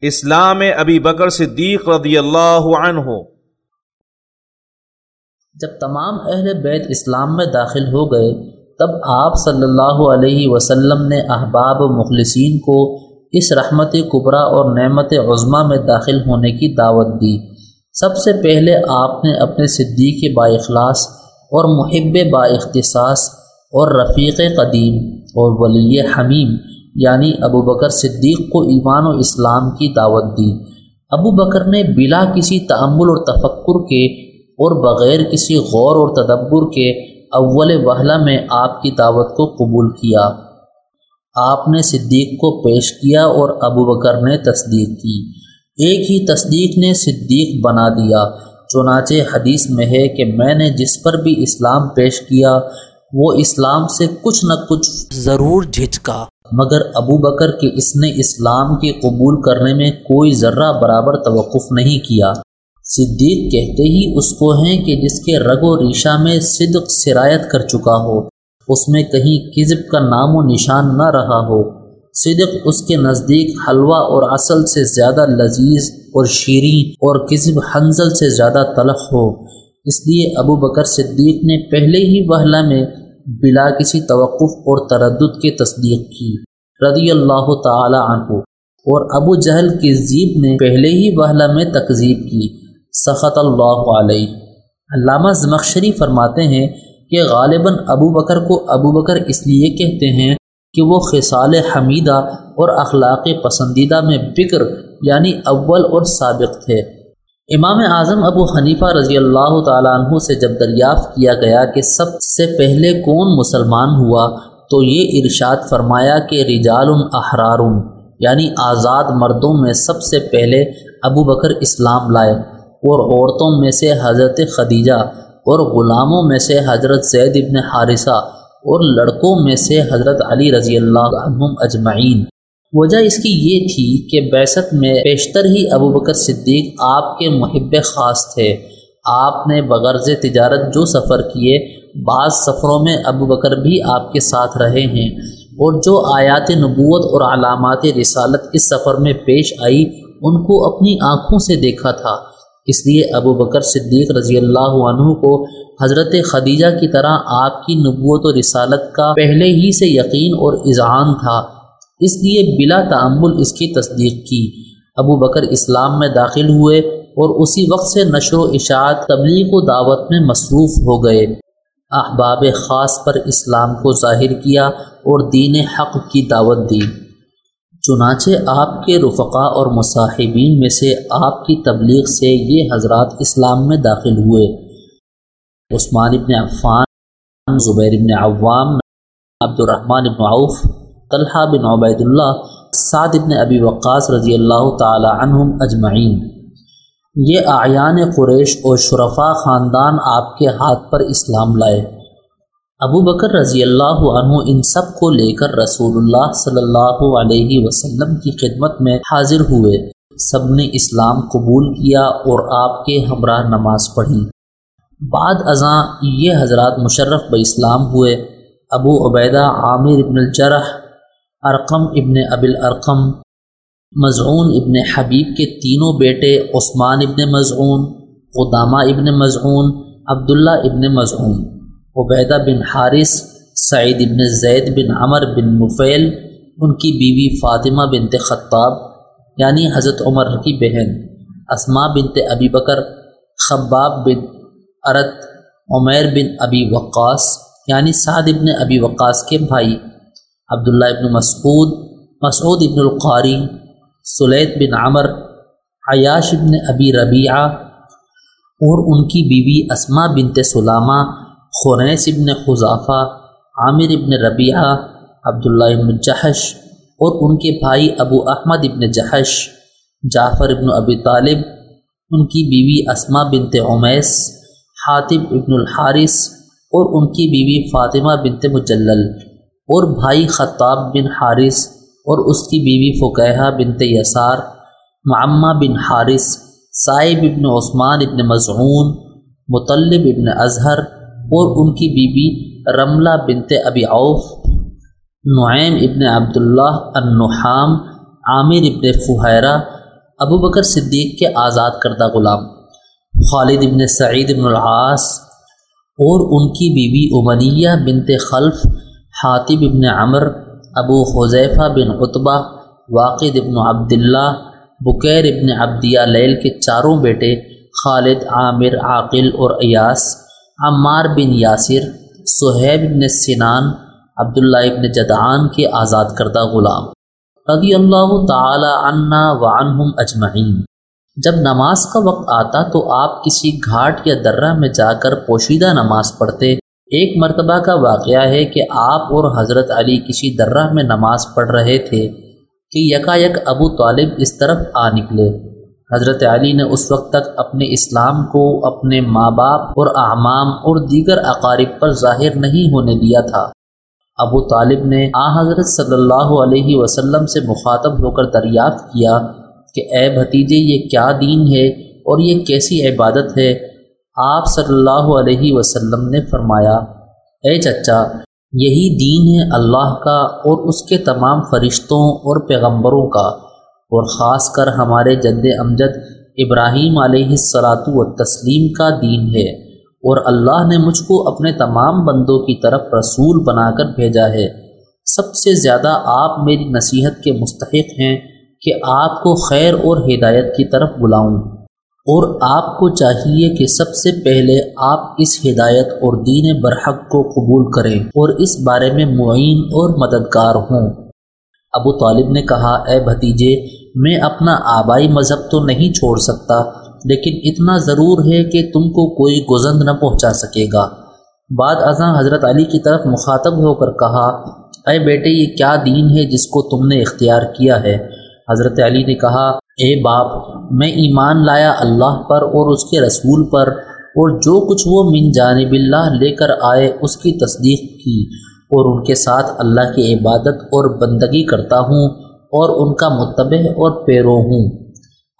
اسلام ابی بکر صدیق رضی اللہ عنہ۔ جب تمام اہل بیت اسلام میں داخل ہو گئے، تب آپ صلی اللہ علیہ وسلم نے احباب و مخلصین کو اس رحمت قبرا اور نعمت عظمہ میں داخل ہونے کی دعوت دی۔ سب سے پہلے آپ نے اپنے صدیق با اخلاص اور محب با اختصاص اور رفیق قدیم اور ولی حمیم یعنی ابو بکر صدیق کو ایمان و اسلام کی دعوت دی۔ ابو بکر نے بلا کسی تعمل اور تفکر کے اور بغیر کسی غور اور تدبر کے اول وحلہ میں آپ کی دعوت کو قبول کیا۔ آپ نے صدیق کو پیش کیا اور ابو بکر نے تصدیق کی۔ ایک ہی تصدیق نے صدیق بنا دیا۔ چنانچہ حدیث میں ہے کہ میں نے جس پر بھی اسلام پیش کیا، وہ اسلام سے کچھ نہ کچھ ضرور جھجکا مگر ابو بکر کے اس نے اسلام کے قبول کرنے میں کوئی ذرہ برابر توقف نہیں کیا۔ صدیق کہتے ہی اس کو ہیں کہ جس کے رگ و ریشہ میں صدق سرایت کر چکا ہو، اس میں کہیں کذب کا نام و نشان نہ رہا ہو۔ صدق اس کے نزدیک حلوہ اور اصل سے زیادہ لذیذ اور شیریں اور کذب حنزل سے زیادہ تلخ ہو۔ اس لیے ابو بکر صدیق نے پہلے ہی وحلہ میں بلا کسی توقف اور تردد کے تصدیق کی۔ رضی اللہ تعالی عنہ۔ اور ابو جہل کی زیب نے پہلے ہی وحلہ میں تقزیب کی۔ سخت اللہ علیہ۔ علامہ زمخشری فرماتے ہیں کہ غالباً ابو بکر کو ابو بکر اس لیے کہتے ہیں کہ وہ خصال حمیدہ اور اخلاق پسندیدہ میں بکر یعنی اول اور سابق تھے۔ امام اعظم ابو حنیفہ رضی اللہ تعالیٰ عنہ سے جب دریافت کیا گیا کہ سب سے پہلے کون مسلمان ہوا، تو یہ ارشاد فرمایا کہ رجال احرار یعنی آزاد مردوں میں سب سے پہلے ابو بکر اسلام لائے اور عورتوں میں سے حضرت خدیجہ اور غلاموں میں سے حضرت زید ابن حارثہ اور لڑکوں میں سے حضرت علی رضی اللہ عنہم اجمعین۔ وجہ اس کی یہ تھی کہ بیست میں بیشتر ہی ابو بکر صدیق آپ کے محب خاص تھے۔ آپ نے بغرض تجارت جو سفر کیے، بعض سفروں میں ابو بکر بھی آپ کے ساتھ رہے ہیں۔ اور جو آیات نبوت اور علامات رسالت اس سفر میں پیش آئی، ان کو اپنی آنکھوں سے دیکھا تھا۔ اس لیے ابو بکر صدیق رضی اللہ عنہ کو حضرت خدیجہ کی طرح آپ کی نبوت و رسالت کا پہلے ہی سے یقین اور اذعان تھا۔ اس لیے بلا تعمل اس کی تصدیق کی۔ ابو بکر اسلام میں داخل ہوئے اور اسی وقت سے نشر و اشاعت تبلیغ و دعوت میں مصروف ہو گئے۔ احباب خاص پر اسلام کو ظاہر کیا اور دین حق کی دعوت دی۔ چنانچہ آپ کے رفقا اور مصاحبین میں سے آپ کی تبلیغ سے یہ حضرات اسلام میں داخل ہوئے۔ عثمان ابن عفان، زبیر ابن عوام عبد الرحمن ابن عوف طلحہ بن عبید اللہ سعد بن ابی وقاص رضی اللہ تعالی عنہم اجمعین۔ یہ آیان قریش اور شرفا خاندان آپ کے ہاتھ پر اسلام لائے۔ ابو بکر رضی اللہ عنہ ان سب کو لے کر رسول اللہ صلی اللہ علیہ وسلم کی خدمت میں حاضر ہوئے۔ سب نے اسلام قبول کیا اور آپ کے ہمراہ نماز پڑھی۔ بعد ازاں یہ حضرات مشرف ب اسلام ہوئے۔ ابو عبیدہ عامر ابن الجرح ارقم ابن ابل ارقم مضعون ابن حبیب کے تینوں بیٹے عثمان ابن مضعون قدامہ ابن مضعون عبداللہ ابن مضعون عبیدہ بن حارث، سعید ابن زید بن عمر بن مفیل ان کی بیوی فاطمہ بنت خطاب یعنی حضرت عمر کی بہن اسما بنت ابی بکر، خباب بن ارت، عمیر بن ابی وقاص یعنی سعد ابن ابی وقاص کے بھائی۔ عبداللہ ابن مسعود مسعود ابن القاری، سلیت بن عمر، عیاش ابن ابی ربیعہ اور ان کی بیوی اسما بنت سلامہ، خنیس ابن خضافہ، عامر ابن ربیعہ، عبداللہ ابن جہش اور ان کے بھائی ابو احمد ابن جہش جعفر ابن ابی طالب، ان کی بیوی اسما بنت عمیس حاطب ابن الحارث اور ان کی بیوی فاطمہ بنت مجلل۔ اور بھائی خطاب بن حارث اور اس کی بیوی فقیہ بنت یسار، معمہ بن حارث، صائب ابن عثمان ابن مضعون مطلب ابن اظہر اور ان کی بیوی رملہ بنت ابی عوف، نعیم ابن عبداللہ النحام، عامر ابن فحیرہ ابو بکر صدیق کے آزاد کردہ غلام، خالد ابن سعید ابن العاص اور ان کی بیوی عمریہ بنت خلف حاطب ابن عمر، ابو حذیفہ بن قطبہ واقد ابن عبداللہ، بکیر ابن عبدیہ لیل کے چاروں بیٹے خالد، عامر، عاقل اور ایاس، عمار بن یاسر صہیب ابن سنان، عبداللہ ابن جدعان کے آزاد کردہ غلام۔ رضی اللہ تعالی عنا وعنہم اجمعین۔ جب نماز کا وقت آتا تو آپ کسی گھاٹ یا درہ میں جا کر پوشیدہ نماز پڑھتے ایک مرتبہ کا واقعہ ہے کہ آپ اور حضرت علی کسی درہ میں نماز پڑھ رہے تھے کہ یکا یک ابو طالب اس طرف آ نکلے۔ حضرت علی نے اس وقت تک اپنے اسلام کو اپنے ماں باپ اور اعمام اور دیگر اقارب پر ظاہر نہیں ہونے دیا تھا۔ ابو طالب نے آ حضرت صلی اللہ علیہ وسلم سے مخاطب ہو کر دریافت کیا کہ اے بھتیجے، یہ کیا دین ہے اور یہ کیسی عبادت ہے؟ آپ صلی اللہ علیہ وسلم نے فرمایا، اے چچا، یہی دین ہے اللہ کا اور اس کے تمام فرشتوں اور پیغمبروں کا، اور خاص کر ہمارے جد امجد ابراہیم علیہ السلاۃ و تسلیم کا دین ہے، اور اللہ نے مجھ کو اپنے تمام بندوں کی طرف رسول بنا کر بھیجا ہے۔ سب سے زیادہ آپ میری نصیحت کے مستحق ہیں کہ آپ کو خیر اور ہدایت کی طرف بلاؤں۔ اور آپ کو چاہیے کہ سب سے پہلے آپ اس ہدایت اور دین برحق کو قبول کریں اور اس بارے میں معین اور مددگار ہوں۔ ابو طالب نے کہا، اے بھتیجے، میں اپنا آبائی مذہب تو نہیں چھوڑ سکتا، لیکن اتنا ضرور ہے کہ تم کو کوئی گزند نہ پہنچا سکے گا۔ بعد ازاں حضرت علی کی طرف مخاطب ہو کر کہا، اے بیٹے، یہ کیا دین ہے جس کو تم نے اختیار کیا ہے؟ حضرت علی نے کہا اے باپ، میں ایمان لایا اللہ پر اور اس کے رسول پر، اور جو کچھ وہ من جانب اللہ لے کر آئے اس کی تصدیق کی، اور ان کے ساتھ اللہ کی عبادت اور بندگی کرتا ہوں اور ان کا متبع اور پیرو ہوں۔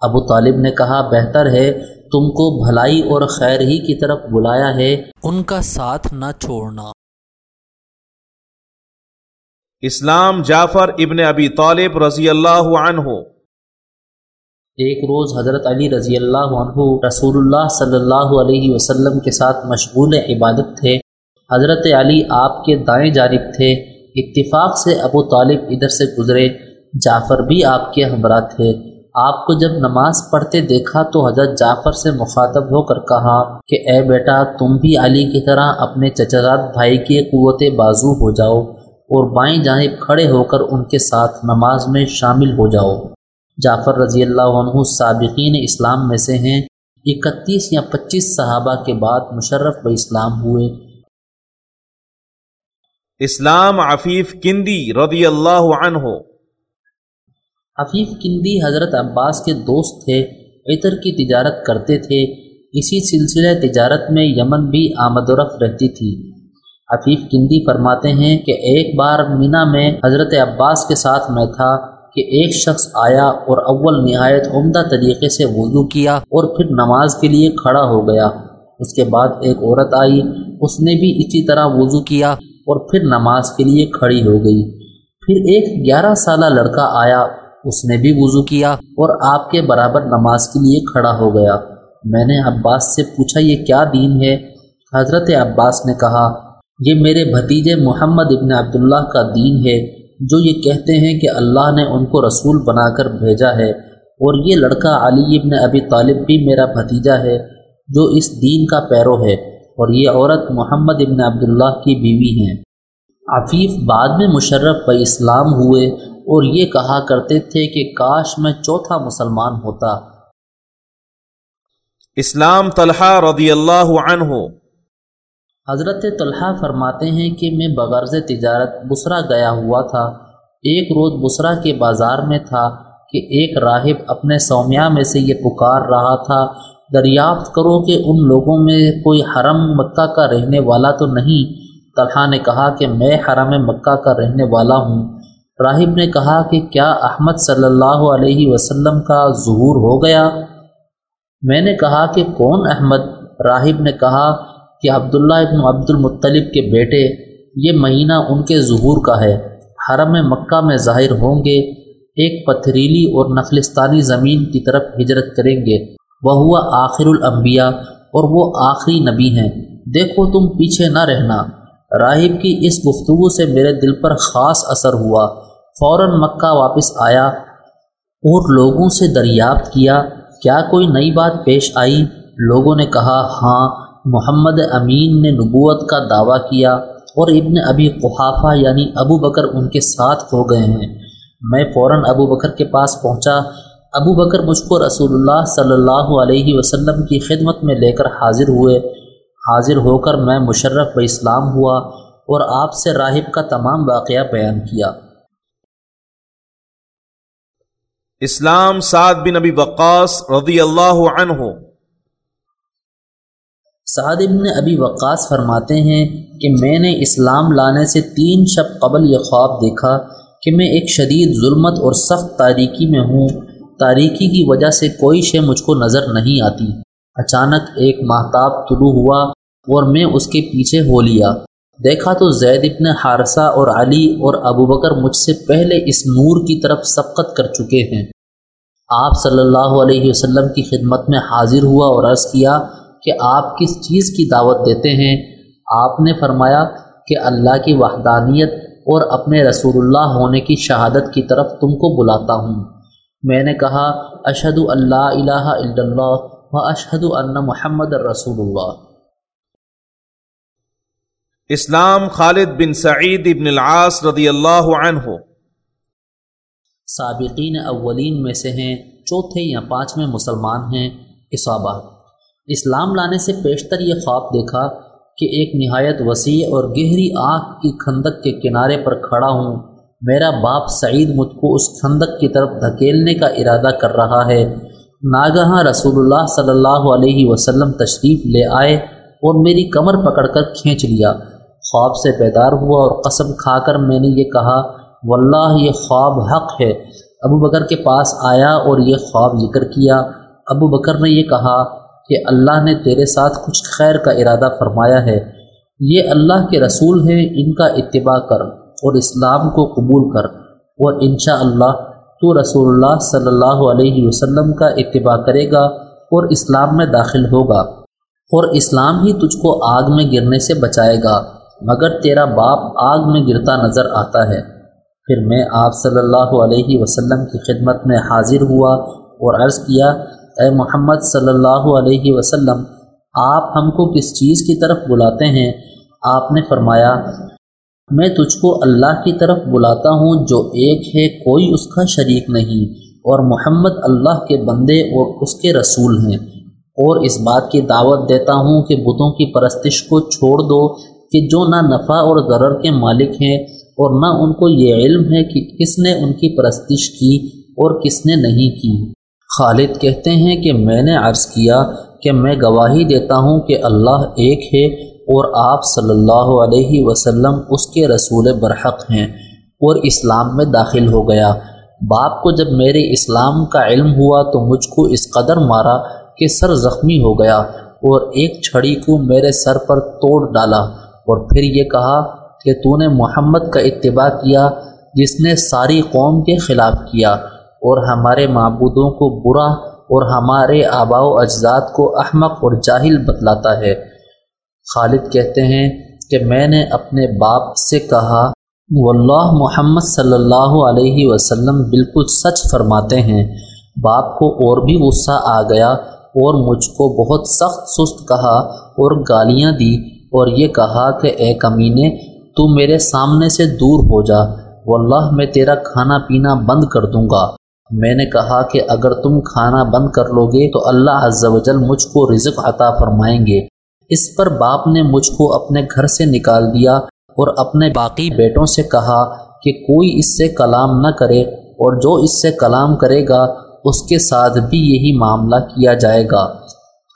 ابو طالب نے کہا، بہتر ہے، تم کو بھلائی اور خیر ہی کی طرف بلایا ہے، ان کا ساتھ نہ چھوڑنا۔ اسلام جعفر ابن ابی طالب رضی اللہ عنہ ایک روز حضرت علی رضی اللہ عنہ رسول اللہ صلی اللہ علیہ وسلم کے ساتھ مشغول عبادت تھے۔ حضرت علی آپ کے دائیں جانب تھے۔ اتفاق سے ابو طالب ادھر سے گزرے۔ جعفر بھی آپ کے ہمراہ تھے۔ آپ کو جب نماز پڑھتے دیکھا تو حضرت جعفر سے مخاطب ہو کر کہا کہ اے بیٹا، تم بھی علی کی طرح اپنے چچرات بھائی کے قوت بازو ہو جاؤ اور بائیں جانب کھڑے ہو کر ان کے ساتھ نماز میں شامل ہو جاؤ۔ جعفر رضی اللہ عنہ سابقین اسلام میں سے ہیں اکتیس یا پچیس صحابہ کے بعد مشرف و اسلام ہوئے۔ اسلام عفیف کندی رضی اللہ عنہ۔ عفیف کندی حضرت عباس کے دوست تھے عطر کی تجارت کرتے تھے۔ اسی سلسلہ تجارت میں یمن بھی آمد و رفت رہتی تھی۔ عفیف کندی فرماتے ہیں کہ ایک بار مینا میں حضرت عباس کے ساتھ میں تھا۔ کہ ایک شخص آیا اور اول نہایت عمدہ طریقے سے وضو کیا اور پھر نماز کے لیے کھڑا ہو گیا۔ اس کے بعد ایک عورت آئی، اس نے بھی اسی طرح وضو کیا اور پھر نماز کے لیے کھڑی ہو گئی۔ پھر ایک گیارہ سالہ لڑکا آیا، اس نے بھی وضو کیا اور آپ کے برابر نماز کے لیے کھڑا ہو گیا۔ میں نے عباس سے پوچھا، یہ کیا دین ہے؟ حضرت عباس نے کہا، یہ میرے بھتیجے محمد ابن عبداللہ کا دین ہے۔ جو یہ کہتے ہیں کہ اللہ نے ان کو رسول بنا کر بھیجا ہے، اور یہ لڑکا علی ابن ابی طالب بھی میرا بھتیجا ہے، جو اس دین کا پیرو ہے، اور یہ عورت محمد ابن عبداللہ کی بیوی ہیں۔ عفیف بعد میں مشرف و اسلام ہوئے، اور یہ کہا کرتے تھے کہ کاش میں چوتھا مسلمان ہوتا۔ اسلام طلحہ رضی اللہ عنہ حضرت طلحہ فرماتے ہیں کہ میں بغرض تجارت بسرا گیا ہوا تھا۔ ایک روز بسرا کے بازار میں تھا کہ ایک راہب اپنے سومیا میں سے یہ پکار رہا تھا، دریافت کرو کہ ان لوگوں میں کوئی حرم مکہ کا رہنے والا تو نہیں۔ طلحہ نے کہا کہ میں حرم مکہ کا رہنے والا ہوں۔ راہب نے کہا کہ کیا احمد صلی اللہ علیہ وسلم کا ظہور ہو گیا؟ میں نے کہا کہ کون احمد؟ راہب نے کہا کہ عبداللہ ابن عبد المطلب کے بیٹے یہ مہینہ ان کے ظہور کا ہے۔ حرم مکہ میں ظاہر ہوں گے۔ ایک پتھریلی اور نخلستانی زمین کی طرف ہجرت کریں گے۔ وہ ہوا آخر الانبیاء اور وہ آخری نبی ہیں۔ دیکھو تم پیچھے نہ رہنا۔ راہب کی اس گفتگو سے میرے دل پر خاص اثر ہوا۔ فوراً مکہ واپس آیا اور لوگوں سے دریافت کیا۔ کیا کوئی نئی بات پیش آئی؟ لوگوں نے کہا ہاں محمد امین نے نبوت کا دعویٰ کیا اور ابن ابی قحافہ یعنی ابو بکر ان کے ساتھ ہو گئے ہیں۔ میں فوراً ابو بکر کے پاس پہنچا۔ ابو بکر مجھ کو رسول اللہ صلی اللہ علیہ وسلم کی خدمت میں لے کر حاضر ہوئے۔ حاضر ہو کر میں مشرف و اسلام ہوا اور آپ سے راہب کا تمام واقعہ بیان کیا۔ اسلام سعد بن ابی وقاص رضی اللہ عنہ سعد ابن ابی وقاص فرماتے ہیں کہ میں نے اسلام لانے سے تین شب قبل یہ خواب دیکھا کہ میں ایک شدید ظلمت اور سخت تاریکی میں ہوں۔ تاریکی کی وجہ سے کوئی شے مجھ کو نظر نہیں آتی۔ اچانک ایک محتاب طلوع ہوا اور میں اس کے پیچھے ہو لیا۔ دیکھا تو زید ابن حارثہ اور علی اور ابو بکر مجھ سے پہلے اس نور کی طرف سبقت کر چکے ہیں۔ آپ صلی اللہ علیہ وسلم کی خدمت میں حاضر ہوا اور عرض کیا کہ آپ کس چیز کی دعوت دیتے ہیں؟ آپ نے فرمایا کہ اللہ کی وحدانیت اور اپنے رسول اللہ ہونے کی شہادت کی طرف تم کو بلاتا ہوں۔ میں نے کہا اشہد اللہ الہ الا اللہ و اشہد ان محمد الرسول اللہ۔ اسلام خالد بن سعید ابن العاص رضی اللہ عنہ۔ سابقین اولین میں سے ہیں چوتھے یا پانچویں مسلمان ہیں اصابہ۔ اسلام لانے سے پیشتر یہ خواب دیکھا کہ ایک نہایت وسیع اور گہری آنکھ کی کھندک کے کنارے پر کھڑا ہوں۔ میرا باپ سعید مجھ کو اس کھندک کی طرف دھکیلنے کا ارادہ کر رہا ہے۔ ناگہاں رسول اللہ صلی اللہ علیہ وسلم تشریف لے آئے اور میری کمر پکڑ کر کھینچ لیا۔ خواب سے بیدار ہوا اور قسم کھا کر میں نے یہ کہا، واللہ یہ خواب حق ہے۔ ابو بکر کے پاس آیا اور یہ خواب ذکر کیا۔ ابو بکر نے یہ کہا کہ اللہ نے تیرے ساتھ کچھ خیر کا ارادہ فرمایا ہے۔ یہ اللہ کے رسول ہیں، ان کا اتباع کر اور اسلام کو قبول کر۔ اور انشاءاللہ اللہ تو رسول اللہ صلی اللہ علیہ وسلم کا اتباع کرے گا اور اسلام میں داخل ہوگا۔ اور اسلام ہی تجھ کو آگ میں گرنے سے بچائے گا، مگر تیرا باپ آگ میں گرتا نظر آتا ہے۔ پھر میں آپ صلی اللہ علیہ وسلم کی خدمت میں حاضر ہوا اور عرض کیا اے محمد صلی اللہ علیہ وسلم، آپ ہم کو کس چیز کی طرف بلاتے ہیں؟ آپ نے فرمایا، میں تجھ کو اللہ کی طرف بلاتا ہوں جو ایک ہے، کوئی اس کا شریک نہیں۔ اور محمد اللہ کے بندے اور اس کے رسول ہیں۔ اور اس بات کی دعوت دیتا ہوں کہ بتوں کی پرستش کو چھوڑ دو کہ جو نہ نفع اور ضرر کے مالک ہیں اور نہ ان کو یہ علم ہے کہ کس نے ان کی پرستش کی اور کس نے نہیں کی۔ خالد کہتے ہیں کہ میں نے عرض کیا کہ میں گواہی دیتا ہوں کہ اللہ ایک ہے اور آپ صلی اللہ علیہ وسلم اس کے رسول برحق ہیں اور اسلام میں داخل ہو گیا۔ باپ کو جب میرے اسلام کا علم ہوا تو مجھ کو اس قدر مارا کہ سر زخمی ہو گیا اور ایک چھڑی کو میرے سر پر توڑ ڈالا اور پھر یہ کہا کہ تو نے محمد کا اتباع کیا جس نے ساری قوم کے خلاف کیا۔ اور ہمارے معبودوں کو برا اور ہمارے آبا و اجزاد کو احمق اور جاہل بتلاتا ہے۔ خالد کہتے ہیں کہ میں نے اپنے باپ سے کہا، واللہ محمد صلی اللہ علیہ وسلم بالکل سچ فرماتے ہیں۔ باپ کو اور بھی غصہ آ گیا اور مجھ کو بہت سخت سست کہا اور گالیاں دی اور یہ کہا کہ، اے کمینے، تو میرے سامنے سے دور ہو جا۔ واللہ، میں تیرا کھانا پینا بند کر دوں گا۔ میں نے کہا کہ اگر تم کھانا بند کر لو گے تو اللہ عز و جل مجھ کو رزق عطا فرمائیں گے۔ اس پر باپ نے مجھ کو اپنے گھر سے نکال دیا اور اپنے باقی بیٹوں سے کہا کہ کوئی اس سے کلام نہ کرے اور جو اس سے کلام کرے گا، اس کے ساتھ بھی یہی معاملہ کیا جائے گا۔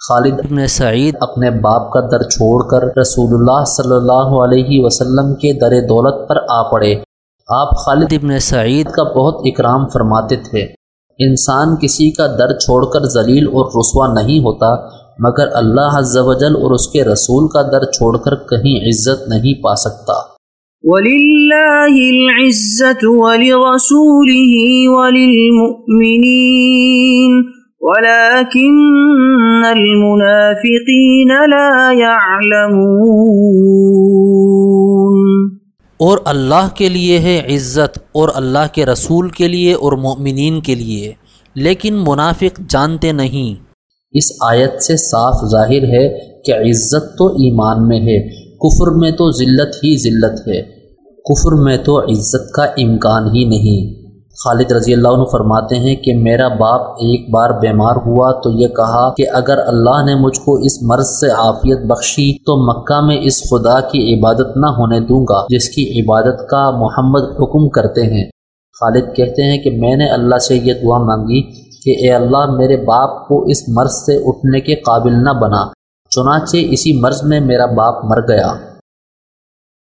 خالد ابن سعید اپنے باپ کا در چھوڑ کر رسول اللہ صلی اللہ علیہ وسلم کے در دولت پر آ پڑے۔ آپ خالد ابن سعید کا بہت اکرام فرماتے تھے۔ انسان کسی کا در چھوڑ کر ذلیل اور رسوا نہیں ہوتا، مگر اللہ عز و جل اور اس کے رسول کا در چھوڑ کر کہیں عزت نہیں پا سکتا۔ ولله العزة ولرسوله وللمؤمنين، ولكن المنافقين لا يعلمون۔ اور اللہ کے لیے ہے عزت، اور اللہ کے رسول کے لیے اور مومنین کے لیے۔ لیکن منافق جانتے نہیں۔ اس آیت سے صاف ظاہر ہے کہ عزت تو ایمان میں ہے، کفر میں تو ذلت ہی ذلت ہے۔ کفر میں تو عزت کا امکان ہی نہیں۔ خالد رضی اللہ عنہ فرماتے ہیں کہ میرا باپ ایک بار بیمار ہوا تو یہ کہا کہ اگر اللہ نے مجھ کو اس مرض سے عافیت بخشی تو مکہ میں اس خدا کی عبادت نہ ہونے دوں گا، جس کی عبادت کا محمد حکم کرتے ہیں۔ خالد کہتے ہیں کہ میں نے اللہ سے یہ دعا مانگی کہ اے اللہ میرے باپ کو اس مرض سے اٹھنے کے قابل نہ بنا، چنانچہ اسی مرض میں میرا باپ مر گیا۔